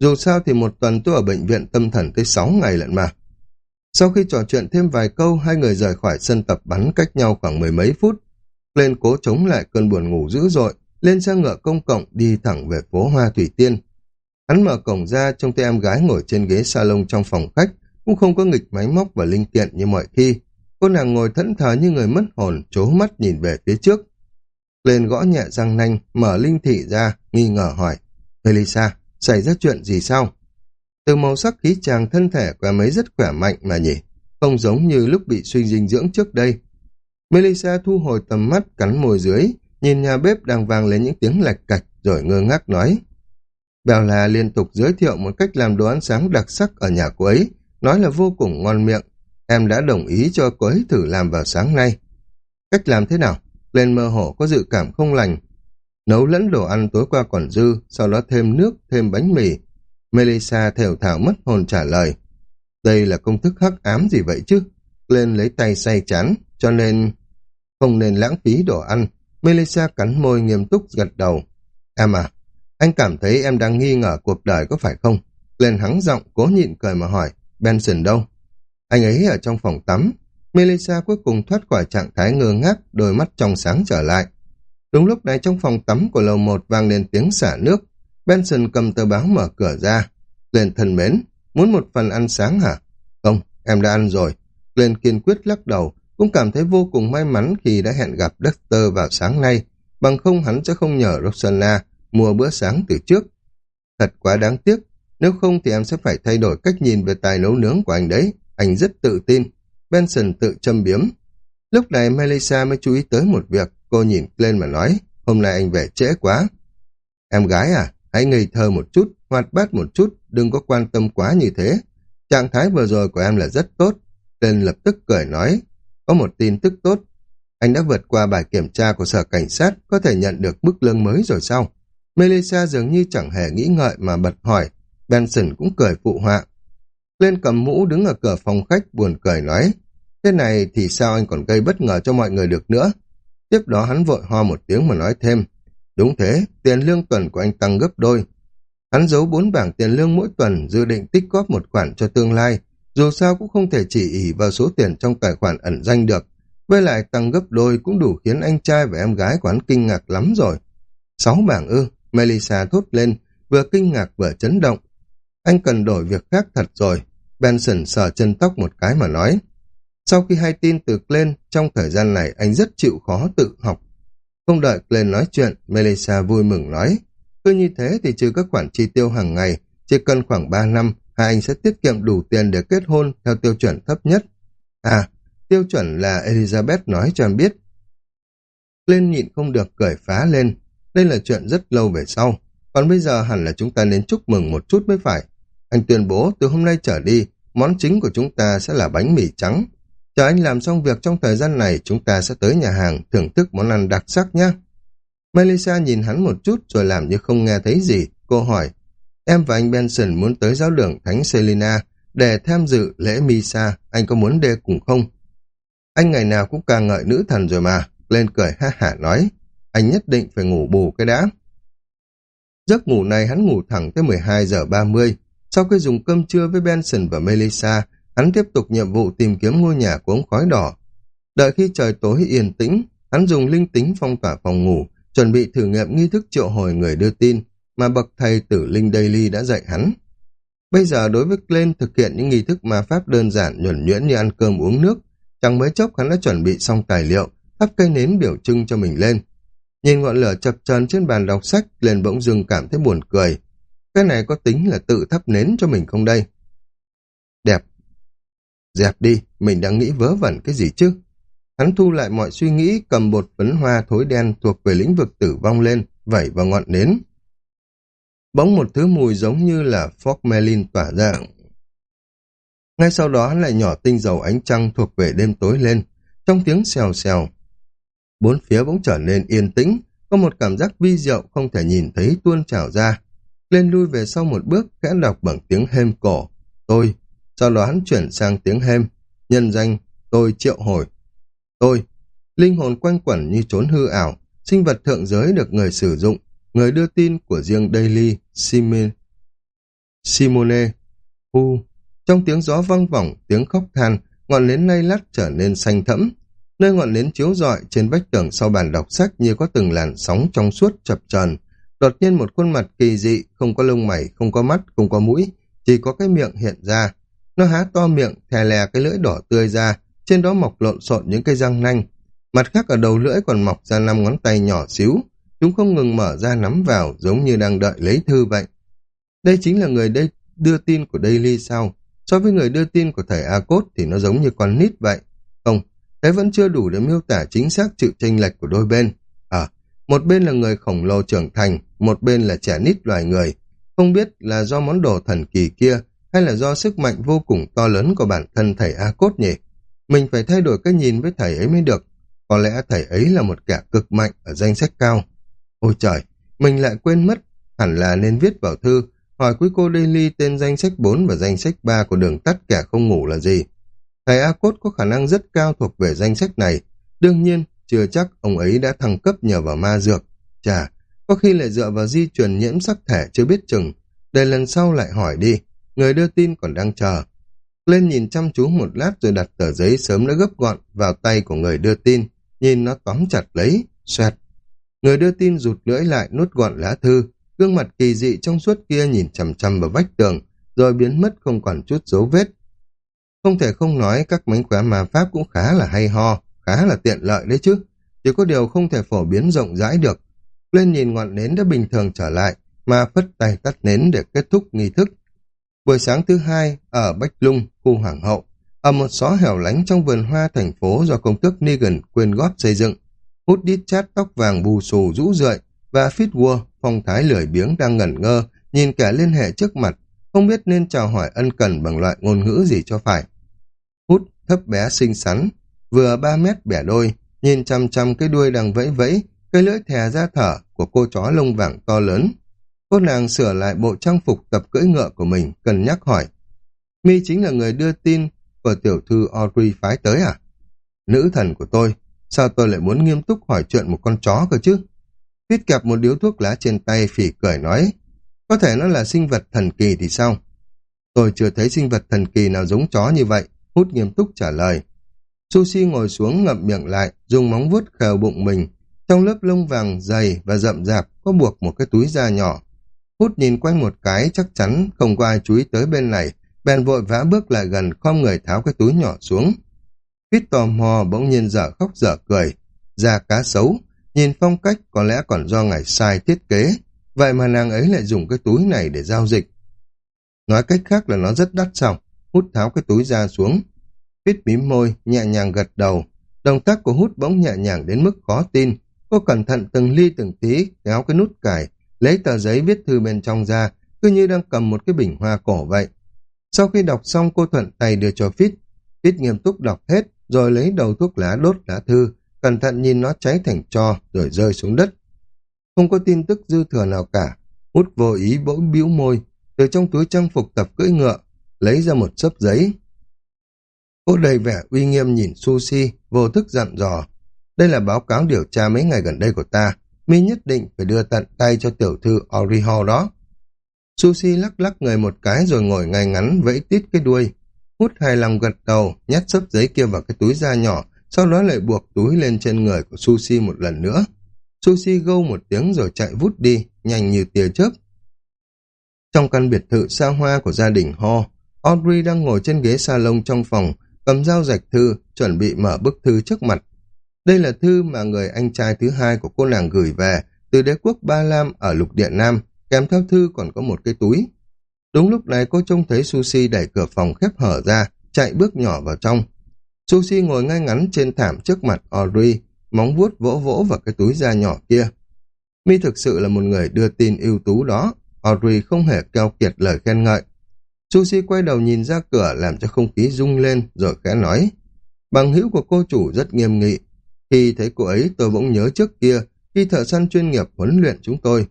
Dù sao thì một tuần tôi ở bệnh viện tâm thần tới 6 ngày lận mà. Sau khi trò chuyện thêm vài câu, hai người rời khỏi sân tập bắn cách nhau khoảng mười mấy phút. Lên cố chống lại cơn buồn ngủ dữ dội, lên xe ngựa công cộng đi thẳng về phố Hoa Thủy Tiên. Hắn mở cổng ra trông thấy em gái ngồi trên ghế salon trong phòng khách, cũng không có nghịch máy móc và linh kiện như mọi khi. Cô nàng ngồi thẫn thờ như người mất hồn, chố mắt nhìn về phía trước lên gõ nhẹ răng nanh, mở linh thị ra, nghi ngờ hỏi. Melissa, xảy ra chuyện gì sao? Từ màu sắc khí chàng thân thể của em ấy rất khỏe mạnh mà nhỉ, không giống như lúc bị suy dinh dưỡng trước đây. Melissa thu hồi tầm mắt cắn môi dưới, nhìn nhà bếp đang vang lên những tiếng lạch cạch rồi ngơ ngác nói. Bella liên tục giới thiệu một cách làm đồ ăn sáng đặc sắc ở nhà cô ấy, nói là vô cùng ngon miệng. Em đã đồng ý cho cô ấy thử làm vào sáng nay. Cách làm thế nào? Lên mơ hồ có dự cảm không lành. Nấu lẫn đồ ăn tối qua còn dư, sau đó thêm nước, thêm bánh mì. Melissa thều thảo mất hồn trả lời. Đây là công thức hắc ám gì vậy chứ? Lên lấy tay say chán, cho nên không nên lãng phí đồ ăn. Melissa cắn môi nghiêm túc gật đầu. Em à, anh cảm thấy em đang nghi ngờ cuộc đời có phải không? Lên hắng giọng cố nhịn cười mà hỏi, Benson đâu? Anh ấy ở trong phòng tắm, Melissa cuối cùng thoát khỏi trạng thái ngơ ngác, đôi mắt trong sáng trở lại. Đúng lúc này trong phòng tắm của lầu một vang lên tiếng xả nước. Benson cầm tờ báo mở cửa ra. Lên thân mến, muốn một phần ăn sáng hả? Không, em đã ăn rồi. Lên kiên quyết lắc đầu, cũng cảm thấy vô cùng may mắn khi đã hẹn gặp Dexter vào sáng nay, bằng không hắn sẽ không nhờ Roxana mua bữa sáng từ trước. Thật quá đáng tiếc, nếu không thì em sẽ phải thay đổi cách nhìn về tài nấu nướng của anh đấy. Anh rất tự tin. Benson tự châm biếm. Lúc này Melissa mới chú ý tới một việc, cô nhìn lên mà nói, hôm nay anh về trễ quá. Em gái à, hãy ngây thơ một chút, hoạt bát một chút, đừng có quan tâm quá như thế. Trạng thái vừa rồi của em là rất tốt. Lên lập tức cười nói, có một tin tức tốt. Anh đã vượt qua bài kiểm tra của sở cảnh sát, có thể nhận được mức lương mới rồi sao? Melissa dường như chẳng hề nghĩ ngợi mà bật hỏi. Benson cũng cười phụ họa. Lên cầm mũ đứng ở cửa phòng khách buồn cười nói, thế này thì sao anh còn gây bất ngờ cho mọi người được nữa? Tiếp đó hắn vội ho một tiếng mà nói thêm, đúng thế, tiền lương tuần của anh tăng gấp đôi. Hắn giấu bốn bảng tiền lương mỗi tuần dự định tích góp một khoản cho tương lai, dù sao cũng không thể chỉ ỉ vào số tiền trong tài khoản ẩn danh được. Với lại tăng gấp đôi cũng đủ khiến anh trai và em gái quán kinh ngạc lắm rồi. Sáu bảng ư, Melissa thốt lên, vừa kinh ngạc vừa chấn động. Anh cần đổi việc khác thật rồi. Benson sờ chân tóc một cái mà nói. Sau khi hai tin từ lên, trong thời gian này anh rất chịu khó tự học. Không đợi lên nói chuyện, Melissa vui mừng nói. Cứ như thế thì trừ các khoản chi tiêu hàng ngày, chỉ cần khoảng 3 năm, hai anh sẽ tiết kiệm đủ tiền để kết hôn theo tiêu chuẩn thấp nhất. À, tiêu chuẩn là Elizabeth nói cho em biết. lên nhịn không được cười phá lên. Đây là chuyện rất lâu về sau. Còn bây giờ hẳn là chúng ta nên chúc mừng một chút mới phải. Anh tuyên bố từ hôm nay trở đi, món chính của chúng ta sẽ là bánh mì trắng. Chờ anh làm xong việc trong thời gian này, chúng ta sẽ tới nhà hàng thưởng thức món ăn đặc sắc nhé. Melissa nhìn hắn một chút rồi làm như không nghe thấy gì. Cô hỏi, em và anh Benson muốn tới giáo đường Thánh Selina để tham dự lễ Misa, anh có muốn đê cùng không? Anh ngày nào cũng ca ngợi nữ thần rồi mà. Lên cười ha hả nói, anh nhất định phải ngủ bù cái đã. Giấc ngủ này hắn ngủ thẳng tới 12 giờ 30. Sau khi dùng cơm trưa với Benson và Melissa, hắn tiếp tục nhiệm vụ tìm kiếm ngôi nhà của ông khói đỏ. Đợi khi trời tối yên tĩnh, hắn dùng linh tính phong tỏa phòng ngủ, chuẩn bị thử nghiệm nghi thức triệu hồi người đưa tin mà bậc thầy tử linh Daily đã dạy hắn. Bây giờ đối với Glenn thực hiện những nghi thức ma pháp đơn giản nhuẩn nhuyễn như ăn cơm uống nước, chẳng mấy chốc hắn đã chuẩn bị xong tài liệu, thắp cây nến biểu trưng cho mình lên. Nhìn ngọn lửa chập chờn trên bàn đọc sách, Glenn bỗng dưng cảm thấy buồn cười. Cái này có tính là tự thắp nến cho mình không đây? Đẹp. Dẹp đi, mình đang nghĩ vớ vẩn cái gì chứ? Hắn thu lại mọi suy nghĩ, cầm bột phấn hoa thối đen thuộc về lĩnh vực tử vong lên, vẩy vào ngọn nến. Bỗng một thứ mùi giống như là formalin tỏa ra. Ngay sau đó hắn lại nhỏ tinh dầu ánh trăng thuộc về đêm tối lên, trong tiếng xèo xèo. Bốn phía bỗng trở nên yên tĩnh, có một cảm giác vi diệu không thể nhìn thấy tuôn trào ra. Lên lui về sau một bước, khẽ đọc bằng tiếng hêm cổ. Tôi. Sau đó hắn chuyển sang tiếng hêm. Nhân danh. Tôi triệu hồi. Tôi. Linh hồn quanh quẩn như trốn hư ảo. Sinh vật thượng giới được người sử dụng. Người đưa tin của riêng Daily Simone. Simone. Hu. Trong tiếng gió văng vọng, tiếng khóc than, ngọn nến lay lắt trở nên xanh thẫm. Nơi ngọn nến chiếu rọi trên vách tường sau bàn đọc sách như có từng làn sóng trong suốt chập tròn. Đột nhiên một khuôn mặt kỳ dị, không có lông mày, không có mắt, không có mũi, chỉ có cái miệng hiện ra. Nó há to miệng, thè lè cái lưỡi đỏ tươi ra, trên đó mọc lộn xộn những cây răng nanh. Mặt khác ở đầu lưỡi còn mọc ra năm ngón tay nhỏ xíu, chúng không ngừng mở ra nắm vào giống như đang đợi lấy thư vậy. Đây chính là người đây đưa tin của Daily sao? So với người đưa tin của thầy A-Cốt thì nó giống như con nít vậy. Không, thế vẫn chưa đủ để miêu tả chính xác sự chênh lệch của đôi bên. À, một bên là người khổng lồ trưởng thành, một bên là trẻ nít loài người. Không biết là do món đồ thần kỳ kia hay là do sức mạnh vô cùng to lớn của bản thân thầy A-Cốt nhỉ? Mình phải thay đổi cách nhìn với thầy ấy mới được. Có lẽ thầy ấy là một kẻ cực mạnh ở danh sách cao. Ôi trời, mình lại quên mất, hẳn là nên viết vào thư, hỏi quý cô Daily tên danh sách 4 và danh sách 3 của đường tắt kẻ không ngủ là gì. Thầy A Cốt có khả năng rất cao thuộc về danh sách này. Đương nhiên, chưa chắc ông ấy đã thăng cấp nhờ vào ma dược. Chà, có khi lại dựa vào di truyền nhiễm sắc thể chưa biết chừng. Để lần sau lại hỏi đi, người đưa tin còn đang chờ. Lên nhìn chăm chú một lát rồi đặt tờ giấy sớm đã gấp gọn vào tay của người đưa tin, nhìn nó tóm chặt lấy, xoẹt. Người đưa tin rụt lưỡi lại nút gọn lá thư, gương mặt kỳ dị trong suốt kia nhìn chằm chằm vào vách tường, rồi biến mất không còn chút dấu vết. Không thể không nói các mánh khóe ma pháp cũng khá là hay ho, khá là tiện lợi đấy chứ. Chỉ có điều không thể phổ biến rộng rãi được. Lên nhìn ngọn nến đã bình thường trở lại, mà phất tay tắt nến để kết thúc nghi thức. Buổi sáng thứ hai, ở Bách Lung, khu Hoàng hậu, ở một xó hẻo lánh trong vườn hoa thành phố do công tước Negan quyên góp xây dựng, hút đít chát tóc vàng bù xù rũ rượi và Fitzward, phong thái lười biếng đang ngẩn ngơ, nhìn kẻ liên hệ trước mặt, không biết nên chào hỏi ân cần bằng loại ngôn ngữ gì cho phải. Hút thấp bé xinh xắn, vừa ba mét bẻ đôi, nhìn chăm chăm cái đuôi đang vẫy vẫy, cái lưỡi thè ra thở của cô chó lông vàng to lớn. Cô nàng sửa lại bộ trang phục tập cưỡi ngựa của mình, cần nhắc hỏi. Mi chính là người đưa tin của tiểu thư Audrey phái tới à? Nữ thần của tôi, sao tôi lại muốn nghiêm túc hỏi chuyện một con chó cơ chứ? Viết kẹp một điếu thuốc lá trên tay phỉ cười nói, có thể nó là sinh vật thần kỳ thì sao? Tôi chưa thấy sinh vật thần kỳ nào giống chó như vậy, hút nghiêm túc trả lời. Sushi ngồi xuống ngậm miệng lại, dùng móng vuốt khều bụng mình. Trong lớp lông vàng dày và rậm rạp có buộc một cái túi da nhỏ. Hút nhìn quanh một cái chắc chắn không có ai chú ý tới bên này, bèn vội vã bước lại gần khom người tháo cái túi nhỏ xuống. Pít tò mò bỗng nhiên dở khóc dở cười. Da cá sấu, nhìn phong cách có lẽ còn do ngài sai thiết kế. Vậy mà nàng ấy lại dùng cái túi này để giao dịch. Nói cách khác là nó rất đắt xong, hút tháo cái túi ra xuống. Pít mím môi, nhẹ nhàng gật đầu. Động tác của hút bỗng nhẹ nhàng đến mức khó tin, Cô cẩn thận từng ly từng tí, kéo cái nút cài, lấy tờ giấy viết thư bên trong ra, cứ như đang cầm một cái bình hoa cổ vậy. Sau khi đọc xong cô thuận tay đưa cho Phít. Phít nghiêm túc đọc hết, rồi lấy đầu thuốc lá đốt lá thư, cẩn thận nhìn nó cháy thành tro rồi rơi xuống đất. Không có tin tức dư thừa nào cả, hút vô ý bỗng bĩu môi, từ trong túi trang phục tập cưỡi ngựa, lấy ra một sấp giấy. Cô đầy vẻ uy nghiêm nhìn Sushi, vô thức dặn dò. Đây là báo cáo điều tra mấy ngày gần đây của ta, mi nhất định phải đưa tận tay cho tiểu thư Oriho đó. Sushi lắc lắc người một cái rồi ngồi ngay ngắn vẫy tít cái đuôi. Hút hài lòng gật đầu, nhét sấp giấy kia vào cái túi da nhỏ, sau đó lại buộc túi lên trên người của Sushi một lần nữa. Sushi gâu một tiếng rồi chạy vút đi, nhanh như tia chớp. Trong căn biệt thự xa hoa của gia đình Ho, Audrey đang ngồi trên ghế salon trong phòng, cầm dao rạch thư, chuẩn bị mở bức thư trước mặt. Đây là thư mà người anh trai thứ hai của cô nàng gửi về từ đế quốc Ba Lam ở lục địa Nam, kèm theo thư còn có một cái túi. Đúng lúc này cô trông thấy Sushi đẩy cửa phòng khép hở ra, chạy bước nhỏ vào trong. Sushi ngồi ngay ngắn trên thảm trước mặt Audrey, móng vuốt vỗ vỗ vào cái túi da nhỏ kia. Mi thực sự là một người đưa tin ưu tú đó, Audrey không hề keo kiệt lời khen ngợi. Sushi quay đầu nhìn ra cửa làm cho không khí rung lên rồi khẽ nói. Bằng hữu của cô chủ rất nghiêm nghị. Khi thấy cô ấy tôi bỗng nhớ trước kia khi thợ săn chuyên nghiệp huấn luyện chúng tôi.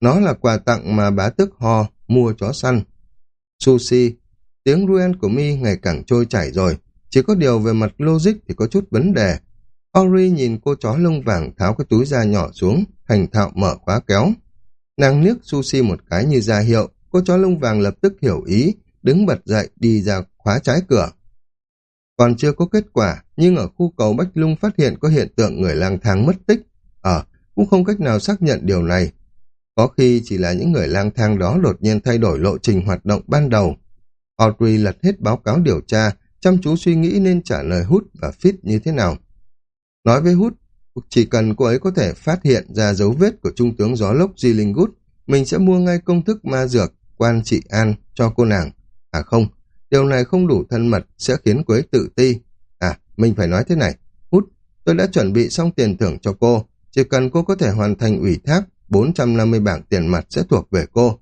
Nó là quà tặng mà bá tức Hò mua chó săn. Sushi, tiếng Ruen của mi ngày càng trôi chảy rồi. Chỉ có điều về mặt logic thì có chút vấn đề. Ori nhìn cô chó lông vàng tháo cái túi da nhỏ xuống, thành thạo mở khóa kéo. Nàng liếc Sushi một cái như ra hiệu, cô chó lông vàng lập tức hiểu ý, đứng bật dậy đi ra khóa trái cửa. Còn chưa có kết quả, nhưng ở khu cầu Bách Lung phát hiện có hiện tượng người lang thang mất tích. Ờ, cũng không cách nào xác nhận điều này. Có khi chỉ là những người lang thang đó đột nhiên thay đổi lộ trình hoạt động ban đầu. Audrey lật hết báo cáo điều tra, chăm chú suy nghĩ nên trả lời hút và fit như thế nào. Nói với hút, chỉ cần cô ấy có thể phát hiện ra dấu vết của trung tướng gió lốc Di mình sẽ mua ngay công thức ma dược quan trị an cho cô nàng. À không, điều này không đủ thân mật sẽ khiến cô ấy tự ti. À, mình phải nói thế này. Hút, tôi đã chuẩn bị xong tiền thưởng cho cô. Chỉ cần cô có thể hoàn thành ủy thác, 450 bảng tiền mặt sẽ thuộc về cô.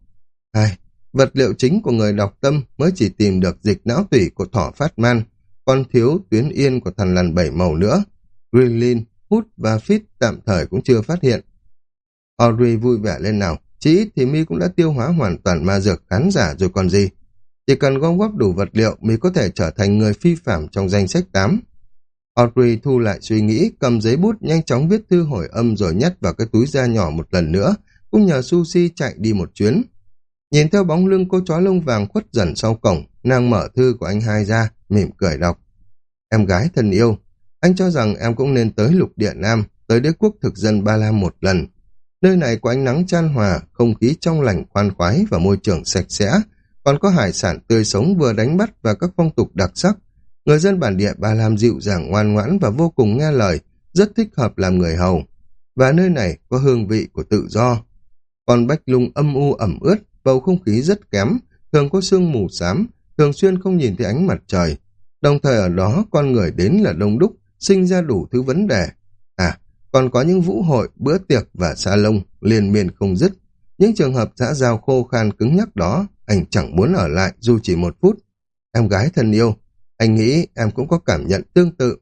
Ai, vật liệu chính của người đọc tâm mới chỉ tìm được dịch não tủy của thỏ phát man, còn thiếu tuyến yên của thần lằn bảy màu nữa. Greenlin, Hút và Fit tạm thời cũng chưa phát hiện. Audrey vui vẻ lên nào, chỉ thì mi cũng đã tiêu hóa hoàn toàn ma dược khán giả rồi còn gì. Chỉ cần gom góp đủ vật liệu, mới có thể trở thành người phi phạm trong danh sách 8. Audrey thu lại suy nghĩ, cầm giấy bút nhanh chóng viết thư hồi âm rồi nhét vào cái túi da nhỏ một lần nữa, cũng nhờ Sushi chạy đi một chuyến. Nhìn theo bóng lưng cô chó lông vàng khuất dần sau cổng, nàng mở thư của anh hai ra, mỉm cười đọc. Em gái thân yêu, anh cho rằng em cũng nên tới lục địa Nam, tới đế quốc thực dân Ba La một lần. Nơi này có ánh nắng chan hòa, không khí trong lành khoan khoái và môi trường sạch sẽ, còn có hải sản tươi sống vừa đánh bắt và các phong tục đặc sắc. Người dân bản địa Ba Lam dịu dàng ngoan ngoãn và vô cùng nghe lời, rất thích hợp làm người hầu. Và nơi này có hương vị của tự do. Còn Bách Lung âm u ẩm ướt, bầu không khí rất kém, thường có sương mù xám, thường xuyên không nhìn thấy ánh mặt trời. Đồng thời ở đó con người đến là đông đúc, sinh ra đủ thứ vấn đề. À, còn có những vũ hội, bữa tiệc và salon lông liên miên không dứt. Những trường hợp xã giao khô khan cứng nhắc đó, anh chẳng muốn ở lại dù chỉ một phút. Em gái thân yêu, anh nghĩ em cũng có cảm nhận tương tự.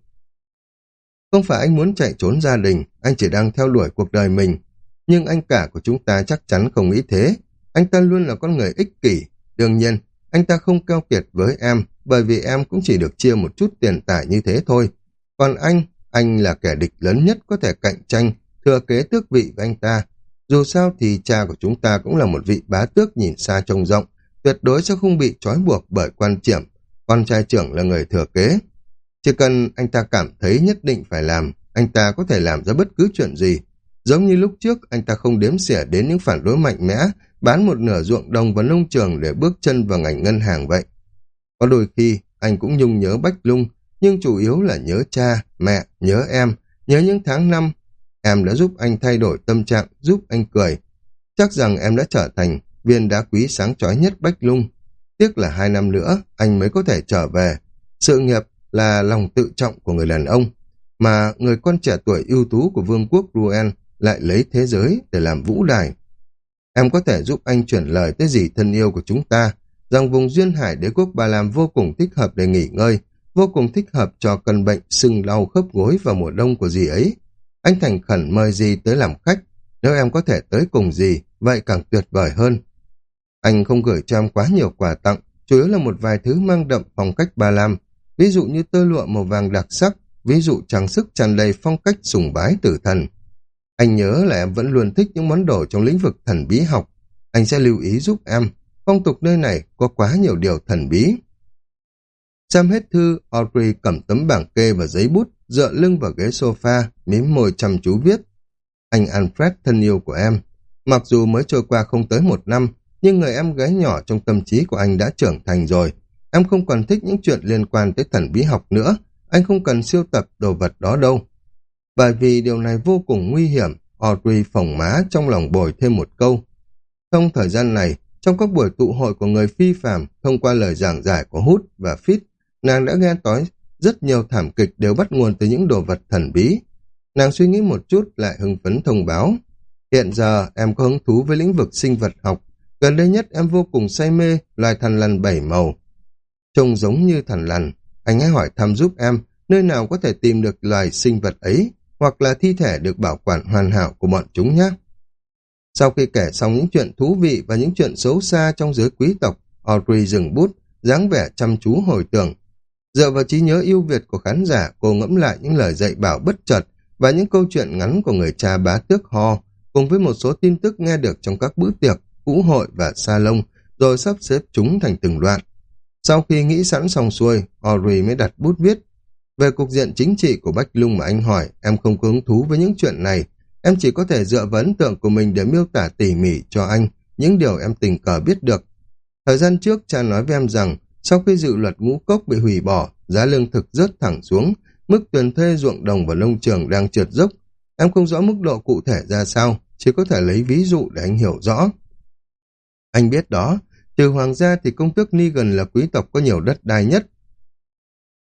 Không phải anh muốn chạy trốn gia đình, anh chỉ đang theo đuổi cuộc đời mình. Nhưng anh cả của chúng ta chắc chắn không nghĩ thế. Anh ta luôn là con người ích kỷ. Đương nhiên, anh ta không keo kiệt với em, bởi vì em cũng chỉ được chia một chút tiền tài như thế thôi. Còn anh, anh là kẻ địch lớn nhất có thể cạnh tranh, thừa kế tước vị với anh ta. Dù sao thì cha của chúng ta cũng là một vị bá tước nhìn xa trông rộng, tuyệt đối sẽ không bị trói buộc bởi quan triểm. Con trai trưởng là người thừa kế. Chỉ cần anh ta cảm thấy nhất định phải làm, anh ta có thể làm ra bất cứ chuyện gì. Giống như lúc trước, anh ta không đếm xỉa đến những phản đối mạnh mẽ, bán một nửa ruộng đồng và nông trường để bước chân vào ngành ngân hàng vậy. Có đôi khi, anh cũng nhung nhớ Bách Lung, nhưng chủ yếu là nhớ cha, mẹ, nhớ em, nhớ những tháng năm. Em đã giúp anh thay đổi tâm trạng, giúp anh cười. Chắc rằng em đã trở thành viên đá quý sáng chói nhất Bách Lung. Tiếc là hai năm nữa, anh mới có thể trở về. Sự nghiệp là lòng tự trọng của người đàn ông. mà người con trẻ tuổi ưu tú của vương quốc Ruen lại lấy thế giới để làm vũ đài. Em có thể giúp anh chuyển lời tới dì thân yêu của chúng ta, rằng vùng duyên hải đế quốc Ba Lam vô cùng thích hợp để nghỉ ngơi, vô cùng thích hợp cho cân bệnh sưng đau khớp gối vào mùa đông của dì ấy. Anh thành khẩn mời dì tới làm khách, nếu em có thể tới cùng dì, vậy càng tuyệt vời hơn. Anh không gửi cho em quá nhiều quà tặng, chủ yếu là một vài thứ mang đậm phong cách Ba Lam, ví dụ như tơ lụa màu vàng đặc sắc, ví dụ trang sức tràn đầy phong cách sùng bái tử thần. Anh nhớ là em vẫn luôn thích những món đồ trong lĩnh vực thần bí học. Anh sẽ lưu ý giúp em. Phong tục nơi này có quá nhiều điều thần bí. Xem hết thư, Audrey cầm tấm bảng kê và giấy bút, dựa lưng vào ghế sofa, mím môi chăm chú viết. Anh Alfred thân yêu của em. Mặc dù mới trôi qua không tới một năm, nhưng người em gái nhỏ trong tâm trí của anh đã trưởng thành rồi. Em không còn thích những chuyện liên quan tới thần bí học nữa. Anh không cần siêu tập đồ vật đó đâu. Bởi vì điều này vô cùng nguy hiểm, Audrey phỏng má trong lòng bồi thêm một câu. Trong thời gian này, trong các buổi tụ hội của người phi phạm, thông qua lời giảng giải của Hút và Fit, nàng đã nghe nói rất nhiều thảm kịch đều bắt nguồn từ những đồ vật thần bí. Nàng suy nghĩ một chút lại hưng phấn thông báo. Hiện giờ em có hứng thú với lĩnh vực sinh vật học. Gần đây nhất em vô cùng say mê loài thằn lằn bảy màu. Trông giống như thằn lằn. Anh hãy hỏi thăm giúp em nơi nào có thể tìm được loài sinh vật ấy hoặc là thi thể được bảo quản hoàn hảo của bọn chúng nhé. Sau khi kể xong những chuyện thú vị và những chuyện xấu xa trong giới quý tộc, Audrey dừng bút, dáng vẻ chăm chú hồi tưởng. Dựa vào trí nhớ yêu Việt của khán giả, cô ngẫm lại những lời dạy bảo bất chợt và những câu chuyện ngắn của người cha bá tước Ho, cùng với một số tin tức nghe được trong các bữa tiệc, vũ hội và salon, rồi sắp xếp chúng thành từng đoạn. Sau khi nghĩ sẵn xong xuôi, Ori mới đặt bút viết về cục diện chính trị của Bách Lung mà anh hỏi, em không có hứng thú với những chuyện này. Em chỉ có thể dựa vào ấn tượng của mình để miêu tả tỉ mỉ cho anh những điều em tình cờ biết được. Thời gian trước, cha nói với em rằng, sau khi dự luật ngũ cốc bị hủy bỏ, giá lương thực rớt thẳng xuống, mức tiền thuê ruộng đồng và nông trường đang trượt dốc. Em không rõ mức độ cụ thể ra sao, chỉ có thể lấy ví dụ để anh hiểu rõ. Anh biết đó, trừ hoàng gia thì công tước Negan là quý tộc có nhiều đất đai nhất,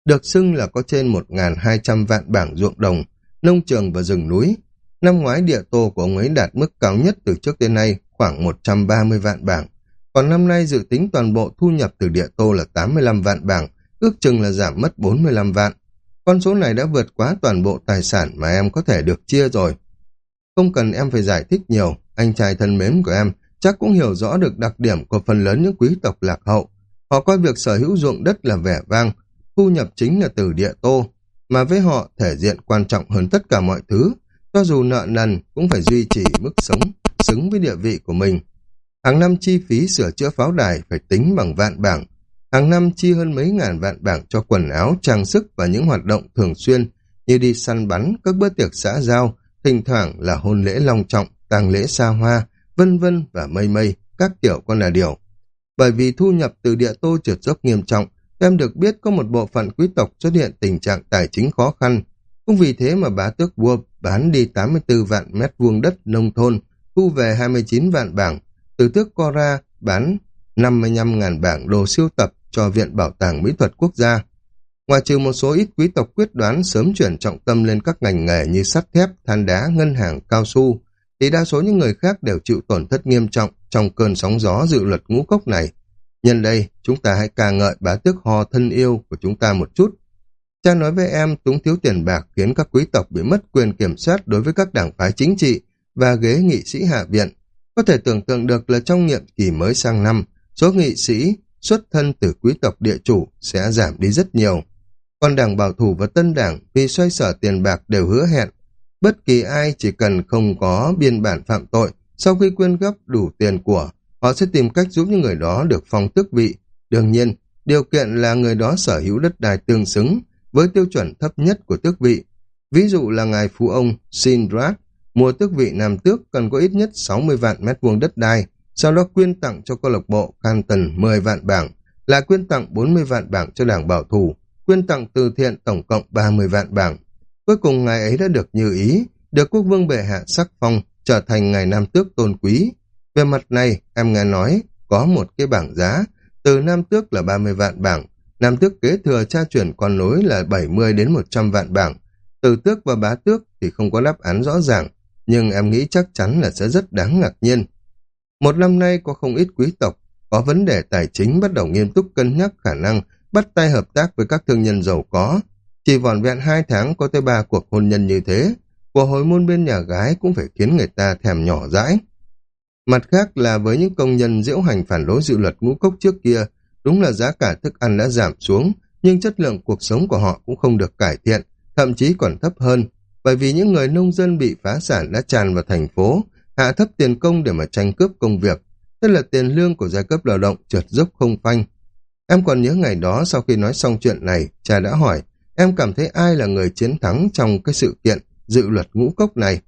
được xưng là có trên 1.200 vạn bảng ruộng đồng, nông trường và rừng núi. Năm ngoái địa tô của ông ấy đạt mức cao nhất từ trước đến nay khoảng 130 vạn bảng, còn năm nay dự tính toàn bộ thu nhập từ địa tô là 85 vạn bảng, ước chừng là giảm mất 45 vạn. Con số này đã vượt quá toàn bộ tài sản mà em có thể được chia rồi. Không cần em phải giải thích nhiều, anh trai thân mến của em chắc cũng hiểu rõ được đặc điểm của phần lớn những quý tộc lạc hậu. Họ coi việc sở hữu ruộng đất là vẻ vang, thu nhập chính là từ địa tô, mà với họ thể diện quan trọng hơn tất cả mọi thứ, cho dù nợ nần cũng phải duy trì mức sống xứng với địa vị của mình. Hàng năm chi phí sửa chữa pháo đài phải tính bằng vạn bảng, hàng năm chi hơn mấy ngàn vạn bảng cho quần áo, trang sức và những hoạt động thường xuyên như đi săn bắn, các bữa tiệc xã giao, thỉnh thoảng là hôn lễ long trọng, tang lễ xa hoa, vân vân và mây mây, các kiểu con là điều. Bởi vì thu nhập từ địa tô trượt dốc nghiêm trọng, Em được biết có một bộ phận quý tộc xuất hiện tình trạng tài chính khó khăn. Cũng vì thế mà bá tước vua bán đi 84 vạn mét vuông đất nông thôn, thu về 29 vạn bảng. Từ tước Cora bán 55.000 bảng đồ siêu tập cho Viện Bảo tàng Mỹ thuật Quốc gia. Ngoài trừ một số ít quý tộc quyết đoán sớm chuyển trọng tâm lên các ngành nghề như sắt thép, than đá, ngân hàng, cao su, thì đa số những người khác đều chịu tổn thất nghiêm trọng trong cơn sóng gió dự luật ngũ cốc này. Nhân đây, chúng ta hãy ca ngợi bá tước hò thân yêu của chúng ta một chút. Cha nói với em túng thiếu tiền bạc khiến các quý tộc bị mất quyền kiểm soát đối với các đảng phái chính trị và ghế nghị sĩ hạ viện. Có thể tưởng tượng được là trong nhiệm kỳ mới sang năm, số nghị sĩ xuất thân từ quý tộc địa chủ sẽ giảm đi rất nhiều. Còn đảng bảo thủ và tân đảng vì xoay sở tiền bạc đều hứa hẹn bất kỳ ai chỉ cần không có biên bản phạm tội sau khi quyên góp đủ tiền của họ sẽ tìm cách giúp những người đó được phong tước vị. Đương nhiên, điều kiện là người đó sở hữu đất đai tương xứng với tiêu chuẩn thấp nhất của tước vị. Ví dụ là ngài phú ông Sindrat, mua tước vị nam tước cần có ít nhất 60 vạn mét vuông đất đai, sau đó quyên tặng cho câu lạc bộ Canton 10 vạn bảng, là quyên tặng 40 vạn bảng cho đảng bảo thủ, quyên tặng từ thiện tổng cộng 30 vạn bảng. Cuối cùng ngài ấy đã được như ý, được quốc vương bệ hạ sắc phong, trở thành ngài nam tước tôn quý, về mặt này, em nghe nói, có một cái bảng giá, từ Nam Tước là 30 vạn bảng, Nam Tước kế thừa cha chuyển con nối là 70 đến 100 vạn bảng, từ tước và bá tước thì không có đáp án rõ ràng, nhưng em nghĩ chắc chắn là sẽ rất đáng ngạc nhiên. Một năm nay có không ít quý tộc, có vấn đề tài chính bắt đầu nghiêm túc cân nhắc khả năng bắt tay hợp tác với các thương nhân giàu có. Chỉ vòn vẹn hai tháng có tới ba cuộc hôn nhân như thế, của hồi môn bên nhà gái cũng phải khiến người ta thèm nhỏ dãi. Mặt khác là với những công nhân diễu hành phản đối dự luật ngũ cốc trước kia, đúng là giá cả thức ăn đã giảm xuống, nhưng chất lượng cuộc sống của họ cũng không được cải thiện, thậm chí còn thấp hơn, bởi vì những người nông dân bị phá sản đã tràn vào thành phố, hạ thấp tiền công để mà tranh cướp công việc, tức là tiền lương của giai cấp lao động trượt dốc không phanh. Em còn nhớ ngày đó sau khi nói xong chuyện này, cha đã hỏi, em cảm thấy ai là người chiến thắng trong cái sự kiện dự luật ngũ cốc này?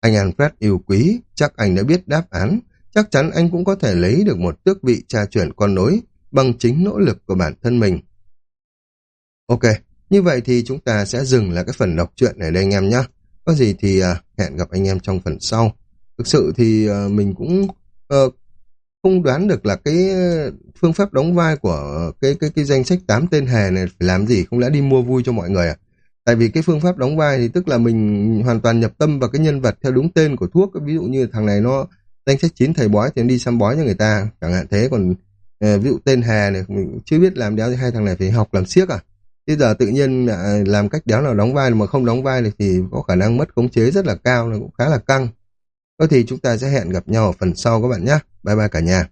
Anh Alfred yêu quý, chắc anh đã biết đáp án, chắc chắn anh cũng có thể lấy được một tước vị tra chuyển con nối bằng chính nỗ lực của bản thân mình. Ok, như vậy thì chúng ta sẽ dừng lại cái phần đọc truyện này đây anh em nhé. Có gì thì à, hẹn gặp anh em trong phần sau. Thực sự thì à, mình cũng uh, không đoán được là cái ờ, phương pháp đóng vai của cái cái cái danh sách 8 tên hề này phải làm gì, không lẽ đi mua vui cho mọi người à? Tại vì cái phương pháp đóng vai thì tức là mình hoàn toàn nhập tâm vào cái nhân vật theo đúng tên của thuốc. Ví dụ như thằng này nó danh sách chín thầy bói thì nó đi xăm bói cho người ta, chẳng hạn thế. Còn ờ, ví dụ tên hề này, mình chưa biết làm đéo thì hai thằng này phải học làm siếc à? Bây giờ tự nhiên à, làm cách đéo nào đóng vai mà không đóng vai thì có khả năng mất khống chế rất là cao, là cũng khá là căng. Có thì chúng ta sẽ hẹn gặp nhau ở phần sau các bạn nhé. Bye bye cả nhà.